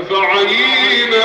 أفعينا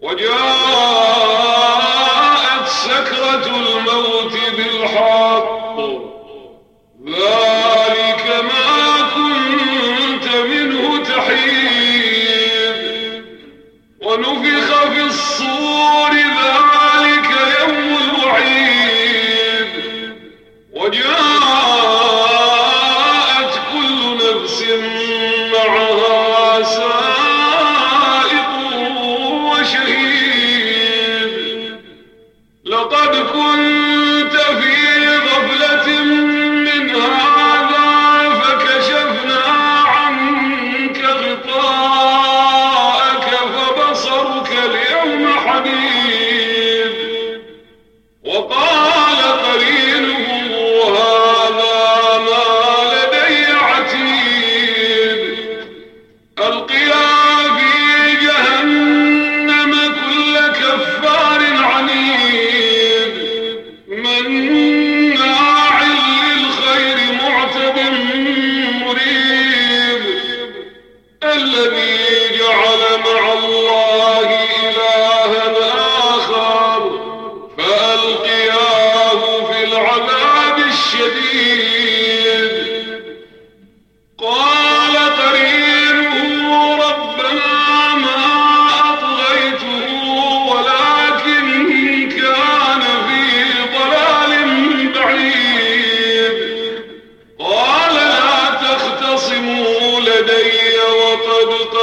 Would you? لقد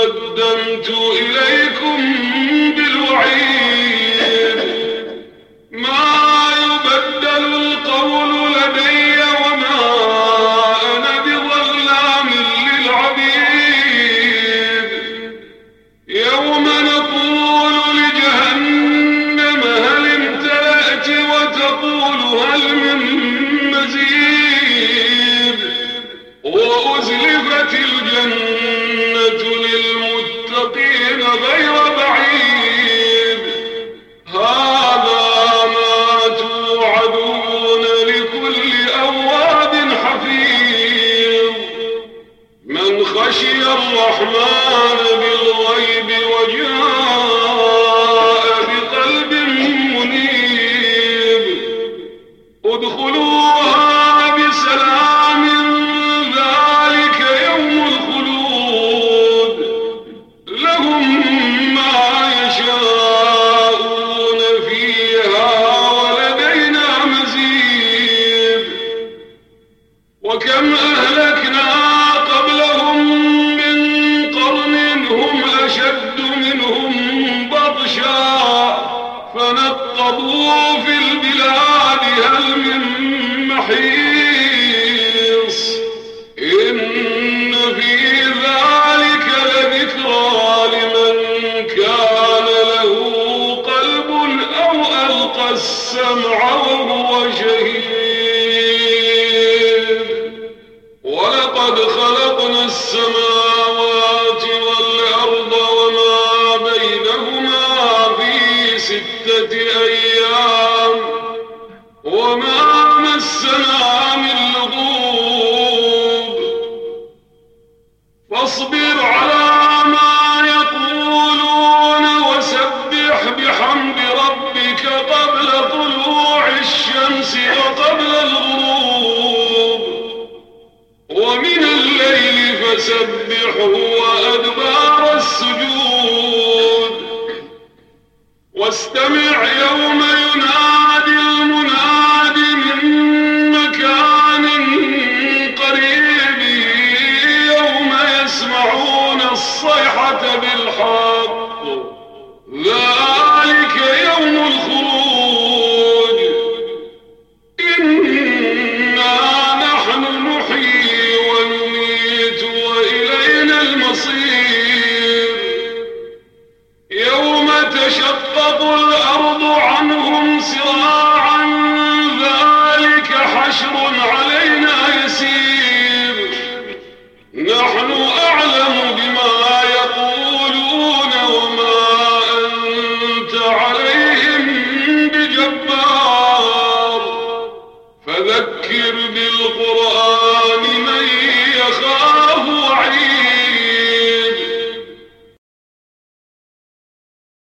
قدمت إليكم بالوعيد. ما Lay فسبحوا وأدبار السجود. واستمع يوم ينادي المناد من مكان قريب. يوم يسمعون الصيحة بالنسبة